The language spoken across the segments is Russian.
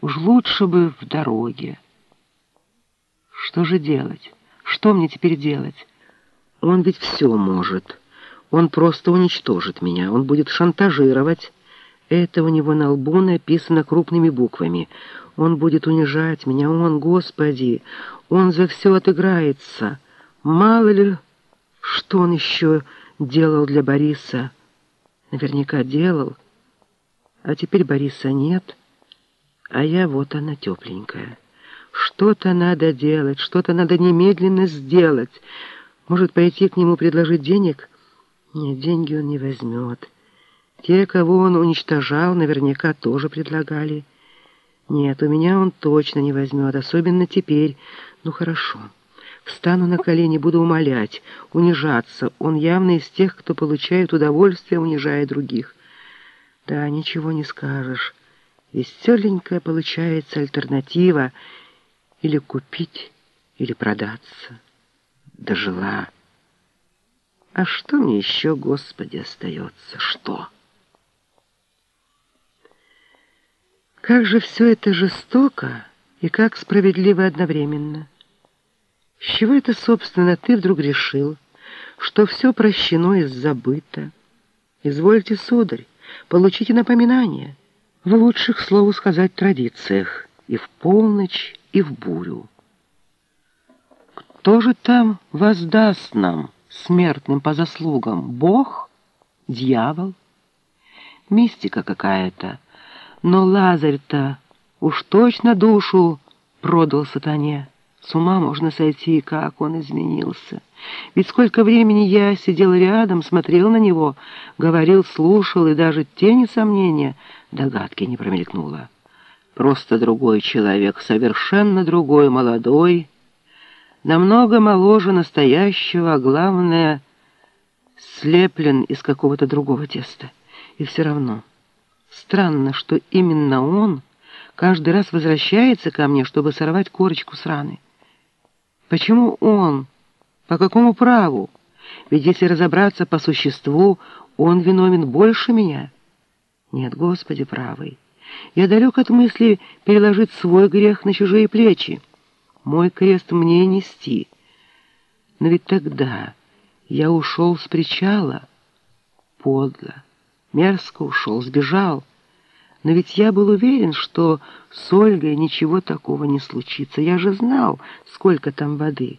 Уж лучше бы в дороге. Что же делать? Что мне теперь делать? Он ведь все может. Он просто уничтожит меня. Он будет шантажировать. Это у него на лбу написано крупными буквами. Он будет унижать меня. Он, Господи, он за все отыграется. Мало ли, что он еще делал для Бориса. Наверняка делал. А теперь Бориса нет, а я вот она тепленькая. Что-то надо делать, что-то надо немедленно сделать. Может, пойти к нему предложить денег? Нет, деньги он не возьмет. Те, кого он уничтожал, наверняка тоже предлагали. Нет, у меня он точно не возьмет, особенно теперь. Ну, хорошо. Встану на колени, буду умолять, унижаться. Он явно из тех, кто получает удовольствие, унижая других. Да, ничего не скажешь. Веселенькая получается альтернатива. Или купить, или продаться. Дожила. А что мне еще, Господи, остается? Что? Как же все это жестоко и как справедливо одновременно. С чего это, собственно, ты вдруг решил, что все прощено и забыто? Извольте, сударь, получите напоминание в лучших, слову сказать, традициях, и в полночь, и в бурю. Кто же там воздаст нам, смертным по заслугам, Бог, дьявол? Мистика какая-то, но Лазарь-то уж точно душу продал сатане. С ума можно сойти, как он изменился. Ведь сколько времени я сидел рядом, смотрел на него, говорил, слушал, и даже тени сомнения, догадки не промелькнуло. Просто другой человек, совершенно другой, молодой, намного моложе настоящего, а главное, слеплен из какого-то другого теста. И все равно странно, что именно он каждый раз возвращается ко мне, чтобы сорвать корочку с раны. Почему он? По какому праву? Ведь если разобраться по существу, он виновен больше меня. Нет, Господи правый, я далек от мысли переложить свой грех на чужие плечи. Мой крест мне нести. Но ведь тогда я ушел с причала. Подло, мерзко ушел, сбежал. Но ведь я был уверен, что с Ольгой ничего такого не случится. Я же знал, сколько там воды.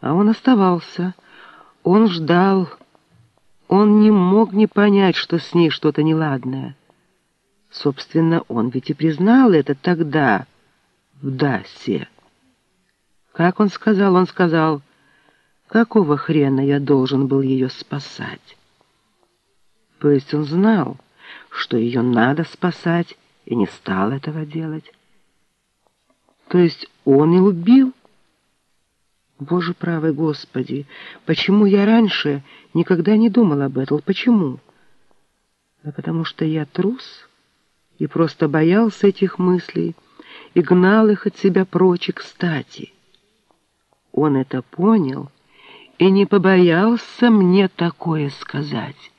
А он оставался. Он ждал. Он не мог не понять, что с ней что-то неладное. Собственно, он ведь и признал это тогда, в Дасе. Как он сказал? Он сказал, какого хрена я должен был ее спасать? То есть он знал, что ее надо спасать, и не стал этого делать. То есть он и убил? Боже правый Господи, почему я раньше никогда не думал об этом? Почему? Да потому что я трус и просто боялся этих мыслей и гнал их от себя прочь кстати. Он это понял и не побоялся мне такое сказать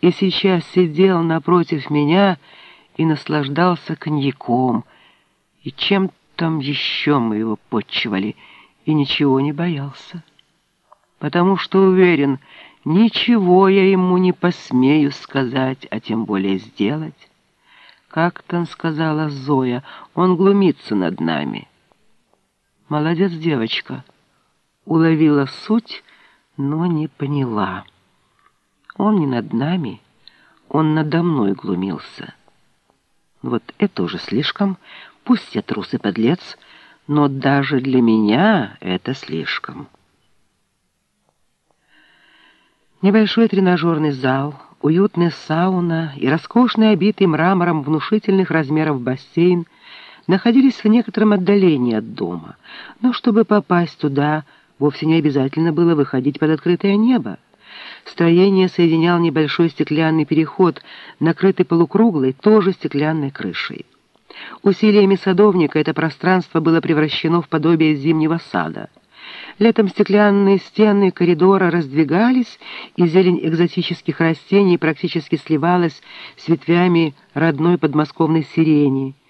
и сейчас сидел напротив меня и наслаждался коньяком, и чем там еще мы его подчивали, и ничего не боялся, потому что уверен, ничего я ему не посмею сказать, а тем более сделать. Как там сказала Зоя, он глумится над нами. Молодец девочка, уловила суть, но не поняла. Он не над нами, он надо мной глумился. Вот это уже слишком, пусть я трус и подлец, но даже для меня это слишком. Небольшой тренажерный зал, уютная сауна и роскошный обитый мрамором внушительных размеров бассейн находились в некотором отдалении от дома, но чтобы попасть туда, вовсе не обязательно было выходить под открытое небо. Строение соединял небольшой стеклянный переход, накрытый полукруглой, тоже стеклянной крышей. Усилиями садовника это пространство было превращено в подобие зимнего сада. Летом стеклянные стены коридора раздвигались, и зелень экзотических растений практически сливалась с ветвями родной подмосковной сирени –